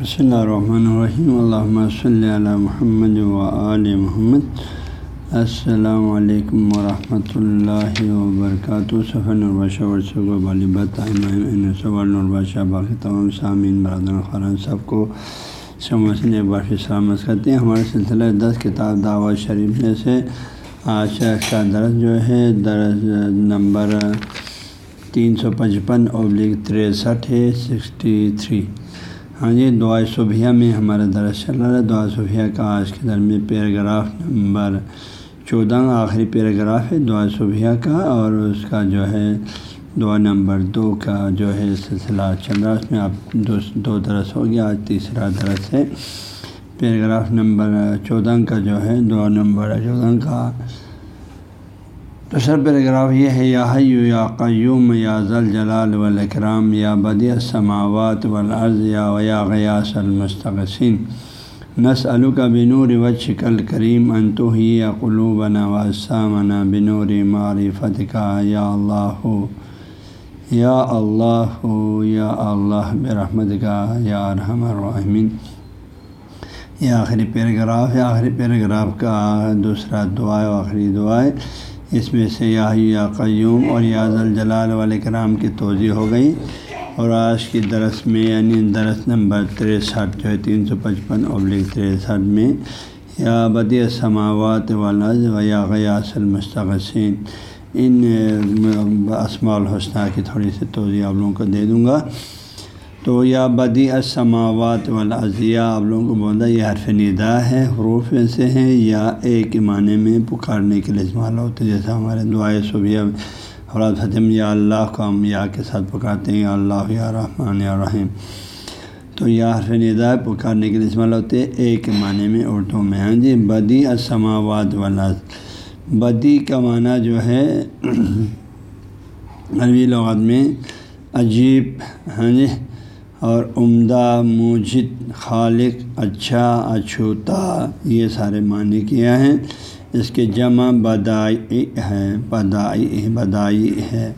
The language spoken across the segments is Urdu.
بسم اللہ الرحمن الرحیم اللہ صلی علی محمد و آل محمد السلام علیکم ورحمۃ اللہ وبرکاتہ صفن الباشہ ورثہ والبت الباشہ باقی تمام سامعین برادر خران سب کو سمجھنے ایک بار پھر سلامت کرتے ہیں ہمارے سلسلہ دس کتاب دعوت شریف میں سے. آج کا درس جو ہے، درس نمبر تین سو پچپن ابلیغ تریسٹھ ہے سکسٹی تھری ہاں جی دعا صبحیہ میں ہمارا درس چل رہا ہے۔ دعا صبحیہ کا آج کے در میں پیراگراف نمبر چودہ، آخری پیراگراف ہے دعا صبحیہ کا، اور اس کا جو ہے دعا نمبر دو کا جو ہے سلسلہ چل رہا ہے۔ اس میں آپ دو دو درس ہو گیا، آج تیسرا درس ہے۔ پیراگراف نمبر چودہ کا جو ہے دعا نمبر چودہ کا دوسرا پیراگراف یہ ہے، یا حیو یا قیوم یا ذل جلال والاکرام یا بدی السماوات والارض یا ویا غیاس المستقسین نس کا بنور وچ کل کریم انتو ہی یا قلوبنا واسامنا بنور معرفت کا یا اللہ یا اللہ یا اللہ برحمت کا یا ارحم الرحمین یہ آخری پیراگراف ہے، آخری پیراگراف کا دوسرا دعا آخری دعا ہے۔ اس میں سے یا قیوم اور یاز الجلال والے کرام کی توضیع ہو گئی اور آج کی درس میں یعنی درس نمبر تریسٹھ جو ہے تین سو پچپن ابلک تریسٹھ میں، یا بدی سماوات والز و یا غیاس المستقسین ان اسماع الحسنہ کی تھوڑی سی توضیع آپ لوگوں کو دے دوں گا۔ تو یا بدی اسماوات والضیہ آپ لوگوں کو بولا یہ حرف ندا ہے، حروف میں سے ہیں، یا ایک معنی میں پکارنے کے لیے استعمال ہوتے ہیں، جیسا ہمارے دعائے صبح حرات فتم یا اللہ کو ہم یا کے ساتھ پکارتے ہیں، یا اللہ، یا رحمٰن یا رحیم۔ تو یا حرف ندا پکارنے کے لیے استعمال ہوتے ہیں، ایک معنی میں اردو میں۔ ہاں جی بدی اسماوات والا بدی کا معنی جو ہے، عربی لغت میں عجیب۔ ہاں جی اور عمدہ موجد خالق اچھا اچھوتا، یہ سارے معنی کیا ہیں؟ اس کے جمع بدائی ہے بدائی بدائی ہے۔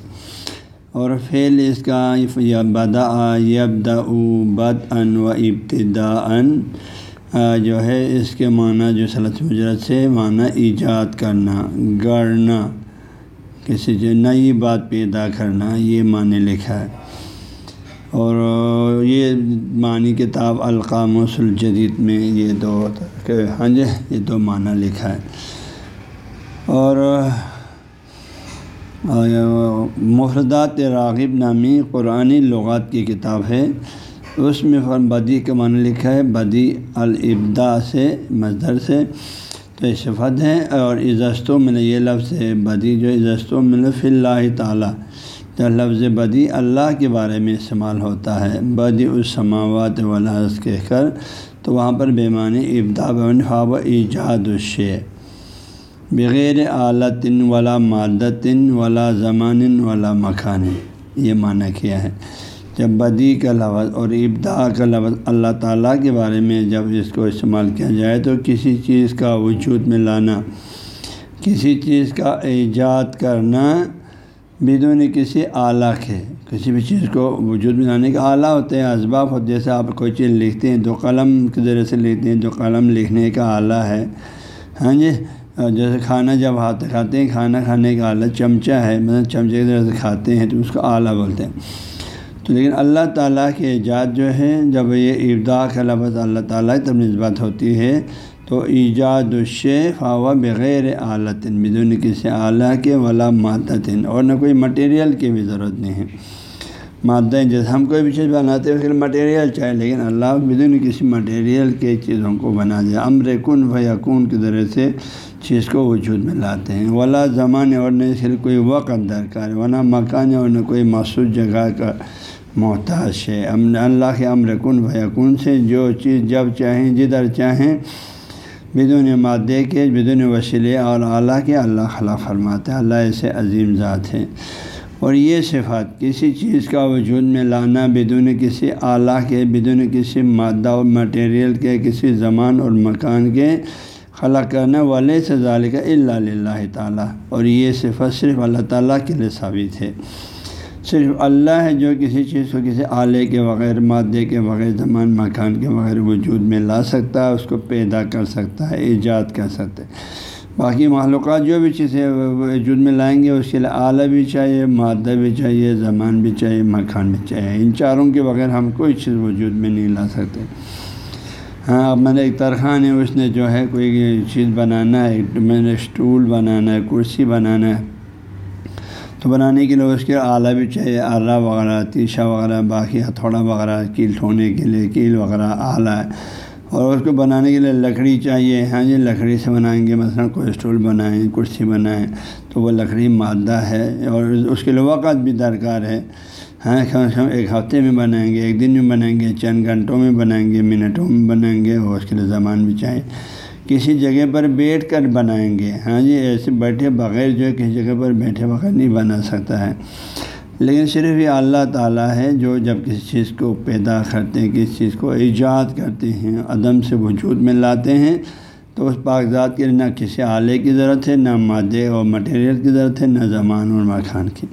اور فعل اس کا یا بدا یبدا بد ان و ابتدا ان جو ہے اس کے معنی، جو صلاح مجرت سے معنی ایجاد کرنا گڑنا کسی جو نئی بات پیدا کرنا، یہ معنی لکھا ہے۔ اور یہ معنی کتاب القام الجدید میں یہ دو ہاں جی یہ دو معنی لکھا ہے۔ اور مفردات راغب نامی قرآن لغات کی کتاب ہے۔ اس میں بدی کا معنی لکھا ہے، بدی الابدا سے مظہر سے تو صفت ہے۔ اور عزست و مل یہ لفظ ہے، بدی جو عزست و مل فی اللہ تعالیٰ۔ تو لفظ بدی اللہ کے بارے میں استعمال ہوتا ہے۔ بدی السماوات ولاز کہہ کر تو وہاں پر بے معنی ابدا بن خواب ایجاد الشے بغیر اعلیٰ ولا مادتن ولا زمان ولا مکان۔ یہ معنی کیا ہے؟ جب بدی کا لفظ اور ابدا کا لفظ اللہ تعالیٰ کے بارے میں جب اس کو استعمال کیا جائے تو کسی چیز کا وجود میں لانا، کسی چیز کا ایجاد کرنا بدون کسی اعلیٰ کے، کسی بھی چیز کو وجود میں لانے کا اعلیٰ ہوتے ہیں، اسباب ہوتے جیسے آپ کوئی چیز لکھتے ہیں تو قلم کے ذریعے سے لکھتے ہیں تو قلم لکھنے کا اعلیٰ ہے۔ ہاں جی؟ جیسے کھانا جب ہاتھ کھاتے ہیں، کھانا کھانے کا اعلیٰ چمچہ ہے مطلب چمچے کی ذریعے سے کھاتے ہیں، تو اس کو اعلیٰ بولتے ہیں۔ تو لیکن اللہ تعالیٰ کے ایجاد جو ہے، جب یہ ابدا کا لفظ اللہ تعالیٰ کی طرف نسبت ہوتی ہے تو ایجاد الشیف و بغیر اعلیٰن بدون کسی اعلیٰ کے ولا مادتن اور نہ کوئی مٹیریل کی بھی ضرورت نہیں ہے۔ مادہ جیسے ہم کوئی بھی چیز بناتے ہیں پھر مٹیریل چاہے لیکن اللہ بدون کسی مٹیریل کے چیزوں کو بنا دیا امر کن و یقون کے ذریعے سے چیز کو وجود میں لاتے ہیں۔ ولا زمانے اور نہ صرف کوئی وقت درکار ورنہ مکان اور نہ کوئی مخصوص جگہ کا محتاج ہے۔ امن اللہ کے امر کن و یقون سے جو چیز جب چاہیں، جدھر چاہیں بدون مادے کے، بدون وسیلے، اور اعلیٰ کے اللہ خلا فرماتے ہیں اللہ ایسے عظیم ذات ہیں۔ اور یہ صفات کسی چیز کا وجود میں لانا، بدون کسی اعلیٰ کے، بدون کسی مادہ اور مٹیریل کے، کسی زمان اور مکان کے خلا کرنے والے سے ظال کا اللہ تعالیٰ۔ اور یہ صفت صرف اللہ تعالیٰ کے لیے ثابت ہے صرف اللہ ہے جو کسی چیز کو کسی آلے کے بغیر، مادے کے بغیر، زمان، مکان کے بغیر وجود میں لا سکتا ہے، اس کو پیدا کر سکتا ہے، ایجاد کر سکتا ہے۔ باقی معلومات جو بھی چیزیں وجود میں لائیں گے، اس کے لیے آلہ بھی چاہیے، مادہ بھی چاہیے، زمان بھی چاہیے، مکان بھی چاہیے۔ ان چاروں کے بغیر ہم کوئی چیز وجود میں نہیں لا سکتے۔ ہاں اب میں نے ایک ترخان ہے اس نے جو ہے کوئی چیز بنانا ہے میں نے اسٹول بنانا ہے، کرسی بنانا ہے۔ تو بنانے کے لیے اس کے آلہ بھی چاہیے، آلہ وغیرہ، تیشا وغیرہ، باقی ہتھوڑا وغیرہ، کیل ٹھونے کے لیے کیل وغیرہ، آلہ۔ اور اس کو بنانے کے لیے لکڑی چاہیے۔ ہاں جی لکڑی سے بنائیں گے، مثلا کوئی اسٹول بنائیں، کرسی بنائیں، تو وہ لکڑی مادہ ہے۔ اور اس کے لیے وقت بھی درکار ہے۔ ہاں کم از کم ایک ہفتے میں بنائیں گے، ایک دن میں بنائیں گے، چند گھنٹوں میں بنائیں گے، منٹوں میں بنائیں گے، اور اس کے لیے زمان بھی چاہیے۔ کسی جگہ پر بیٹھ کر بنائیں گے۔ ہاں جی ایسے بیٹھے بغیر جو ہے کسی جگہ پر بیٹھے بغیر نہیں بنا سکتا ہے۔ لیکن صرف یہ اللہ تعالیٰ ہے جو جب کسی چیز کو پیدا کرتے ہیں، کسی چیز کو ایجاد کرتے ہیں، عدم سے وجود میں لاتے ہیں، تو اس کاغذات کے لیے نہ کسی آلے کی ضرورت ہے، نہ مادے اور مٹیریل کی ضرورت ہے، نہ زمان اور مکان کی۔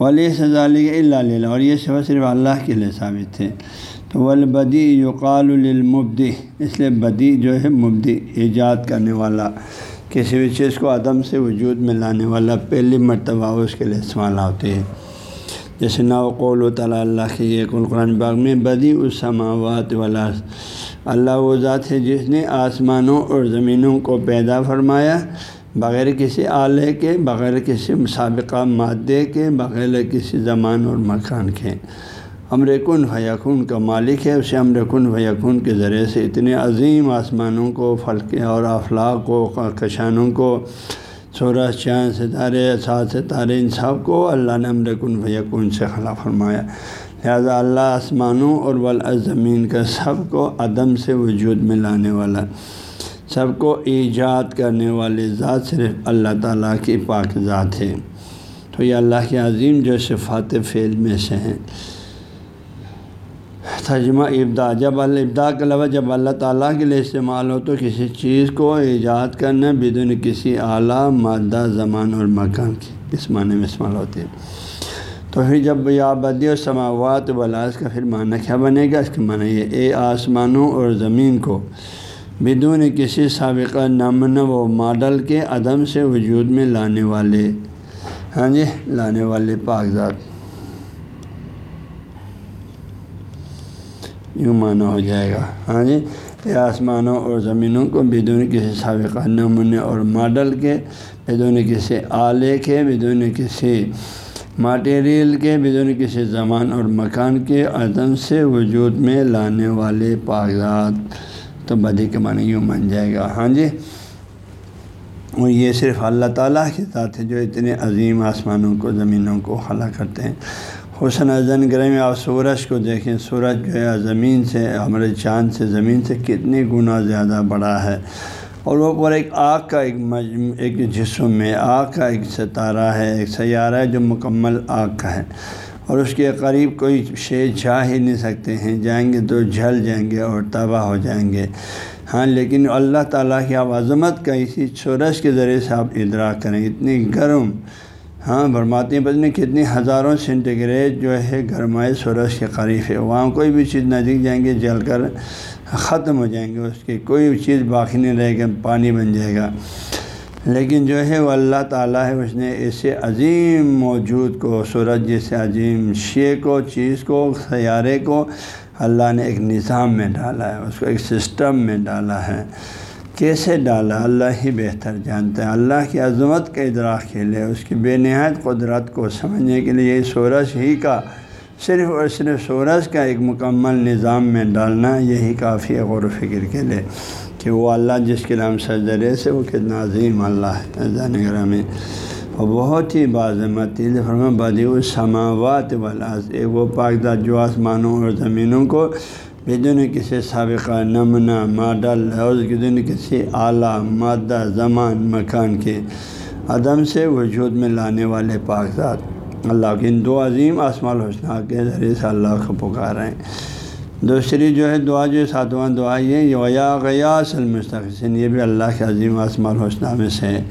ولی سزالی اللہ اور یہ سب صرف اللہ کے لیے ثابت تھے تو ولبدی یقال المبدی اس لیے بدی جو ہے مبدی، ایجاد کرنے والا، کسی بھی چیز کو عدم سے وجود میں لانے والا پہلی مرتبہ اس کے لیے استعمال ہوتے ہیں۔ جیسے نا قول و تعالیٰ اللہ کے یہ قرآن باغ میں بدی السماوات والا اللہ وہ ذات ہے جس نے آسمانوں اور زمینوں کو پیدا فرمایا، بغیر کسی آلے کے، بغیر کسی مسابقہ مادے کے، بغیر کسی زمان اور مکان کے۔ امر کن فیقن کا مالک ہے، اسے امر کن فیقن کے ذریعے سے اتنے عظیم آسمانوں کو، فلکے اور افلاق کو، کشانوں کو سورج چاند ستارے سات ستارے، ان سب کو اللہ نے امر کن فیقن سے خلا فرمایا۔ لہذا اللہ آسمانوں اور والزمین کا سب کو عدم سے وجود میں لانے والا، سب کو ایجاد کرنے والے ذات صرف اللہ تعالیٰ کی پاک ذات ہے۔ تو یہ اللہ کے عظیم جو صفات فعل میں سے ہیں۔ ترجمہ ابدا جب البدا کا لفظ، جب اللہ تعالیٰ کے لیے استعمال ہو، تو کسی چیز کو ایجاد کرنا بدون کسی اعلیٰ، مادہ، زمان اور مکان کی اس معنی میں استعمال ہوتے ہیں۔ تو پھر جب یا بدی و سماوات ولاس کا پھر معنی کیا بنے گا؟ اس کا معنی یہ، اے آسمانوں اور زمین کو بدون کسی سابقہ نمن و ماڈل کے عدم سے وجود میں لانے والے ہاں جی لانے والے کاغذات یوں معنی ہو جائے گا۔ ہاں جی یہ آسمانوں اور زمینوں کو بدون کسی سابقہ نمونے اور ماڈل کے، بدون کسی آلے کے، بدون کسی ماٹیریل کے، بدون کسی زمان اور مکان کے عدم سے وجود میں لانے والے کاغذات تو بدی کے معنی یوں بن جائے گا۔ ہاں جی اور یہ صرف اللہ تعالیٰ کے ساتھ ہے جو اتنے عظیم آسمانوں کو، زمینوں کو خلا کرتے ہیں۔ حسن ازن گرہ میں آپ سورج کو دیکھیں۔ سورج جو ہے، زمین سے، ہمارے چاند سے، زمین سے کتنے گنا زیادہ بڑا ہے۔ اور وہ پر ایک آگ کا ایک مجم ایک جسم میں آگ کا ایک ستارہ ہے، ایک سیارہ ہے جو مکمل آگ کا ہے۔ اور اس کے قریب کوئی شے جا ہی نہیں سکتے ہیں۔ جائیں گے تو جل جائیں گے اور تباہ ہو جائیں گے۔ ہاں لیکن اللہ تعالیٰ کی آپ عظمت کا اسی سورج کے ذریعے سے آپ ادراک کریں۔ اتنی گرم ہاں برماتی ہیں میں کتنی ہزاروں سینٹی گریڈ جو ہے گرمائے سورج کے قریب ہے۔ وہاں کوئی بھی چیز نزدیک جائیں گے، جل کر ختم ہو جائیں گے، اس کی کوئی بھی چیز باقی نہیں رہے گا، پانی بن جائے گا۔ لیکن جو ہے، وہ اللہ تعالیٰ ہے، اس نے ایسے عظیم موجود کو، سورج جیسے عظیم شے کو، چیز کو، سیارے کو، اللہ نے ایک نظام میں ڈالا ہے، اس کو ایک سسٹم میں ڈالا ہے۔ کیسے ڈالا؟ اللہ ہی بہتر جانتا ہے۔ اللہ کی عظمت کے ادراک کے لیے اس کی بے نہایت قدرت کو سمجھنے کے لیے سورج ہی کا صرف اور صرف سورج کا ایک مکمل نظام میں ڈالنا یہی کافی ہے غور و فکر کے لیے کہ وہ اللہ جس کے نام سجرے سے وہ کتنا عظیم اللہ ہے۔ گرہ میں اور بہت ہی بازمت فرما بدی السماوات والا ایک وہ پاکدہ جو آسمانوں اور زمینوں کو بدون کسی سابقہ نمنہ ماڈل، اور بدون کسی اعلیٰ، مادہ، زمان، مکان کے عدم سے وجود میں لانے والے کاغذات اللہ کے ان دو عظیم آسمان الحسنہ کے ذریعے سے اللہ کو پکار ہیں دوسری جو ہے، دعا جو ساتواں دعا یہ ویا غیا اصل مستقسن یہ بھی اللہ کے عظیم آسمان الحسنہ میں سے ہے۔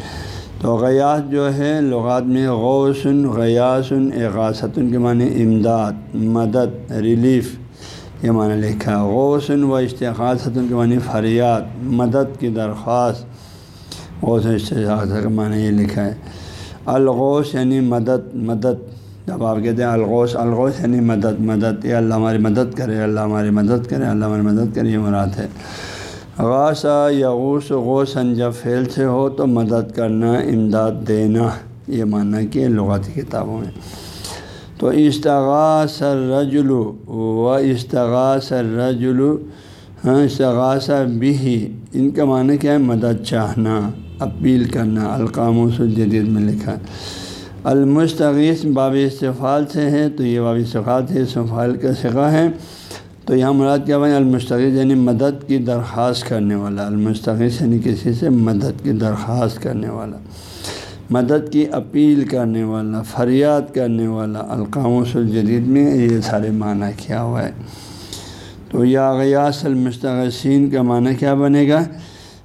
تو غیاس جو ہے، لغات میں غوثن غیاسن اغاثتن کے معنی امداد، مدد، ریلیف۔ یہ معنی لکھا ہے غوثن و اشتخاصتن کے معنی فریاد، مدد کی درخواست. غوث اشتخاص کا معنی یہ لکھا ہے، الغوث یعنی مدد مدد. جب آپ کہتے ہیں الغوث الغوث یعنی مدد مدد. یہ اللہ ہماری مدد کرے اللہ ہماری مدد کرے اللہ ہماری مدد کرے، یہ مراد ہے۔ غاصہ یا غوث غوثن جب فیل سے ہو تو مدد کرنا، امداد دینا. یہ ماننا کہ لغاتی کتابوں میں۔ تو استغاث الرجل و استغاث الرجل ہاں استغاثہ بھی ان کا معنی کیا ہے؟ مدد چاہنا، اپیل کرنا القام و جدید میں لکھا۔ المستغیث باب استفال سے ہے تو یہ باب استفال سے استفال کا سگا ہے۔ تو یہاں مراد کیا بھائی المستغیث یعنی مدد کی درخواست کرنے والا۔ المستغیث یعنی کسی سے مدد کی درخواست کرنے والا۔ مدد کی، اپیل کرنے والا، فریاد کرنے والا القاموس الجدید میں یہ سارے معنی کیا ہوا ہے۔ تو یا غیاس المستغسین کا معنی کیا بنے گا؟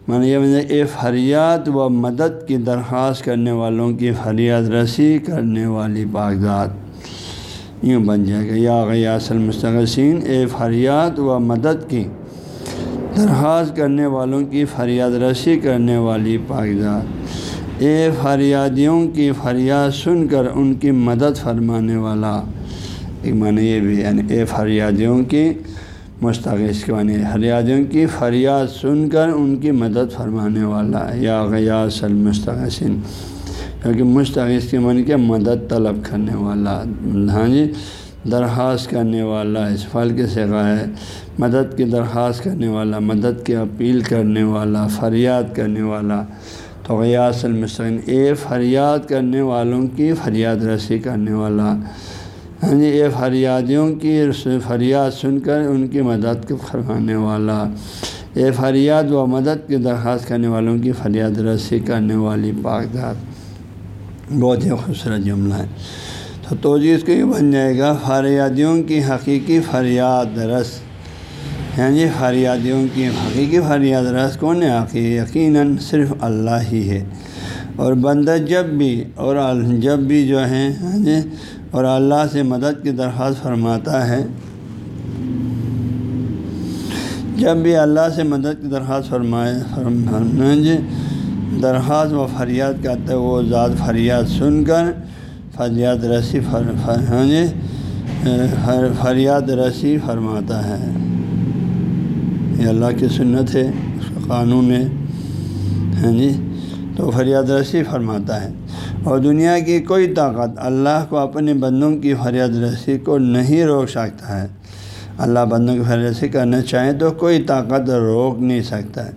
معنی یہ بنے اے فریاد و مدد کی درخواست کرنے والوں کی فریاد رسی کرنے والی باغذات یوں بن جائے گا، یا غیاس المستغسین اے فریاد و مدد کی درخواست کرنے والوں کی فریاد رسی کرنے والی کاغذات اے فریادیوں کی فریاد سن کر ان کی مدد فرمانے والا۔ ایک معنی یہ بھی یعنی اے فریادیوں کی مستغیث کے معنی فریادیوں کی فریاد سن کر ان کی مدد فرمانے والا۔ یا غیاس المستغسین کیونکہ مستغیث کے من کے مدد طلب کرنے والا۔ ہاں جی درخواست کرنے والا، اس پھل کے سگا ہے۔ مدد کی درخواست کرنے والا، مدد کی اپیل کرنے والا، فریاد کرنے والا۔ تو غیاس المستغین اے فریاد کرنے والوں کی فریاد رسی کرنے والا۔ ہاں جی اے فریادیوں کی فریاد سن کر ان کی مدد کو فرمانے والا۔ اے فریاد و مدد کی درخواست کرنے والوں کی فریاد رسی کرنے والی پاکدات بہت ہی خوبصورت جملہ ہے۔ تو توجہ اس کو یہ بن جائے گا، فریادیوں کی حقیقی فریاد رس۔ یعنی فریادیوں کی حقیقی فریاد رس کون ہے؟ حقیقی یقیناً صرف اللہ ہی ہے۔ اور بندہ جب بھی اور جب بھی جو ہے ہاں جی اور اللہ سے مدد کی درخواست فرماتا ہے، جب بھی اللہ سے مدد کی درخواست فرمائے فرما ہاں جی درخواست و فریاد کرتے ہے وہ ذات فریاد سن کر فریاد رسی فر ہاں جی فریاد رسی فرماتا ہے۔ یہ اللہ کی سنت ہے، اس کا قانون ہے۔ ہاں جی؟ تو فریاد رسی فرماتا ہے۔ اور دنیا کی کوئی طاقت اللہ کو اپنے بندوں کی فریاد رسی کو نہیں روک سکتا ہے۔ اللہ بندوں کی فریاد رسی کرنا چاہیں تو کوئی طاقت روک نہیں سکتا ہے۔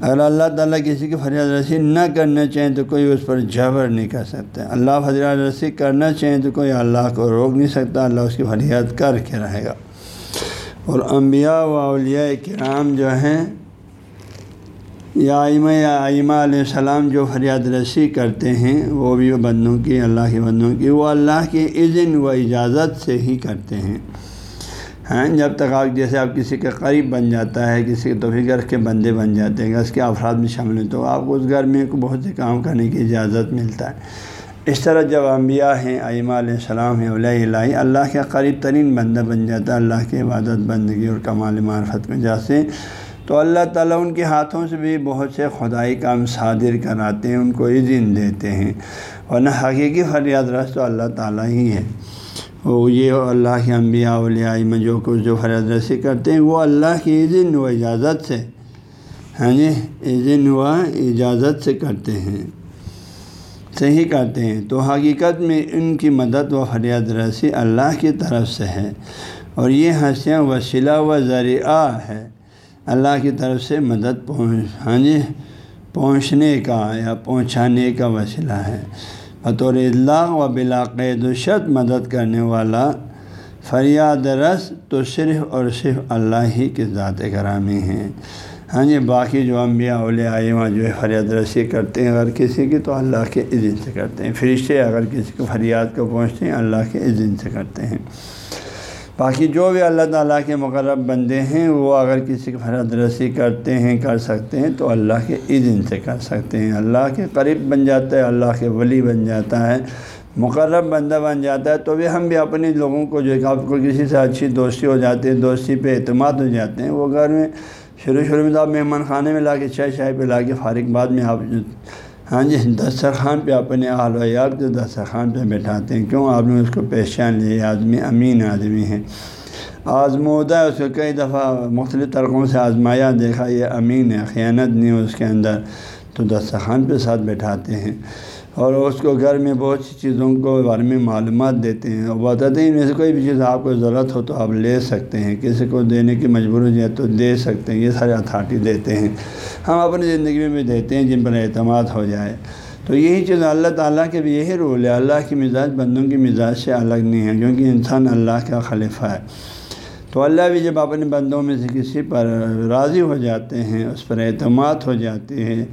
اگر اللہ تعالیٰ کسی کی فریاد رسی نہ کرنا چاہیں تو کوئی اس پر جبر نہیں کر سکتا۔ اللہ فریاد رسی کرنا چاہیں تو کوئی اللہ کو روک نہیں سکتا، اللہ اس کی فریاد کر کے رہے گا۔ اور انبیاء و اولیاء کرام جو ہیں یا آئمہ یا آئمہ علیہ السلام جو فریاد رسی کرتے ہیں، وہ بھی بندوں کی، اللہ کے بندوں کی، وہ اللہ کے اذن و اجازت سے ہی کرتے ہیں۔ ہیں جب تک آپ، جیسے آپ کسی کے قریب بن جاتا ہے، کسی کے توفیق گھر کے بندے بن جاتے ہیں، اس کے افراد میں شامل ہیں، تو آپ کو اس گھر میں بہت سے کام کرنے کی اجازت ملتا ہے۔ اس طرح جب انبیاء ہیں ائمہ علیہ السلام ہیں علیہ اللہ اللہ کے قریب ترین بندہ بن جاتا ہے، اللہ کی عبادت، بندگی اور کمال معرفت میں جاتے تو اللہ تعالیٰ ان کے ہاتھوں سے بھی بہت سے خدائی کام صادر کراتے ہیں، ان کو عزن دیتے ہیں۔ ورنہ حقیقی فریاد رس تو اللہ تعالیٰ ہی ہے۔ وہ یہ اللہ کے انبیاء، اولیاء میں جو کچھ جو فرض رسی کرتے ہیں، وہ اللہ کی عزن و اجازت سے ہاں جی عزن و اجازت سے کرتے ہیں۔ صحیح کرتے ہیں، تو حقیقت میں ان کی مدد و فریاد رسی اللہ کی طرف سے ہے۔ اور یہ ہنسیاں وسیلہ و ذریعہ ہے۔ اللہ کی طرف سے مدد پہنچ ہاں جی پہنچنے کا یا پہنچانے کا وسیلہ ہے۔ بطور اللہ و بلا قید و شرط مدد کرنے والا فریاد رس تو صرف اور صرف اللہ ہی کے ذات کرامی ہیں ہاں جی باقی جو انبیاء، اولیاء وہاں جو ہے، فریاد رسی کرتے ہیں، اگر کسی کی تو اللہ کے عزن سے کرتے ہیں۔ فرشتے اگر کسی کو فریاد کو پہنچتے ہیں، اللہ کے عزن سے کرتے ہیں۔ باقی جو بھی اللہ تعالیٰ کے مقرب بندے ہیں، وہ اگر کسی کی فرد رسی کرتے ہیں، کر سکتے ہیں، تو اللہ کے اذن سے کر سکتے ہیں۔ اللہ کے قریب بن جاتا ہے، اللہ کے ولی بن جاتا ہے، مقرب بندہ بن جاتا ہے، تو بھی ہم بھی اپنے لوگوں کو جو ہے، آپ کو کسی سے اچھی دوستی ہو جاتی ہے، دوستی پہ اعتماد ہو جاتے ہیں، وہ گھر میں شروع شروع میں تو آپ مہمان خانے میں لا کے چائے چائے پہ لا کے فارغ بعد میں آپ ہاں جی دسترخوان پہ اپنے آل و یاد کے دسترخوان پہ بیٹھاتے ہیں۔ کیوں؟ آپ نے اس کو پہچان لیے آدمی امین آدمی ہے۔ آزمودہ اس کو کئی دفعہ مختلف طرقوں سے آزمایا، دیکھا یہ امین ہے، خیانت نہیں اس کے اندر۔ تو دسترخوان پہ ساتھ بیٹھاتے ہیں۔ اور اس کو گھر میں بہت سی چیزوں کو بارے میں معلومات دیتے ہیں اور بتاتے ہیں ان میں سے کوئی بھی چیز آپ کو ضرورت ہو تو آپ لے سکتے ہیں، کسی کو دینے کی مجبور ہو جائے تو دے سکتے ہیں، یہ سارے اتھارٹی دیتے ہیں۔ ہم اپنی زندگی میں بھی دیتے ہیں جن پر اعتماد ہو جائے۔ تو یہی چیز اللہ تعالیٰ کے بھی یہی رول ہے۔ اللہ کی مزاج بندوں کی مزاج سے الگ نہیں ہے، کیونکہ انسان اللہ کا خلیفہ ہے۔ تو اللہ بھی جب اپنے بندوں میں سے کسی پر راضی ہو جاتے ہیں، اس پر اعتماد ہو جاتے ہیں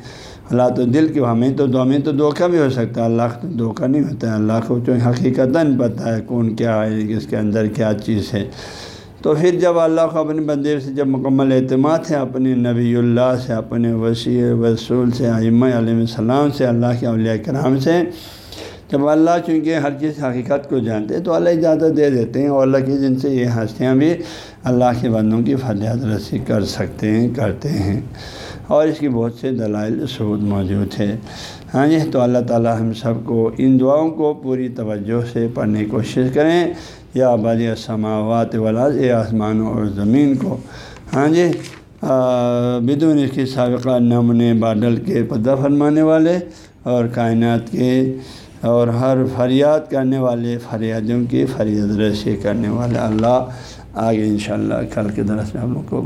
اللہ تو دل کی، ہمیں تو ہمیں تو دھوکہ بھی ہو سکتا ہے۔ اللہ تو دھوکہ نہیں ہوتا ہے۔ اللہ کو جو حقیقت پتہ ہے کون کیا ہے، اس کے اندر کیا چیز ہے۔ تو پھر جب اللہ کو اپنے بندے سے جب مکمل اعتماد ہے، اپنے نبی اللہ سے، اپنے وسیع رسول سے عمہ علیہ السلام سے، اللہ کے اولیاء کرام سے جب اللہ چونکہ ہر چیز حقیقت کو جانتے ہیں تو اللہ اجازت دے دیتے ہیں اور اللہ کی جن سے یہ ہستیاں بھی اللہ کے بندوں کی فریاد رسی کر سکتے ہیں، کرتے ہیں۔ اور اس کی بہت سے دلائل ثبوت موجود ہے ہاں جی تو اللہ تعالیٰ ہم سب کو ان دعاؤں کو پوری توجہ سے پڑھنے کی کوشش کریں۔ یا آبادی سماوات والا یہ آسمانوں اور زمین کو۔ ہاں جی بدون اس کی سابقہ نمن بادل کے پدہ فرمانے والے اور کائنات کے اور ہر فریاد کرنے والے فریادوں کی فریاد رسی کرنے والے اللہ آگے انشاءاللہ کل کے درس میں ہم لوگ کو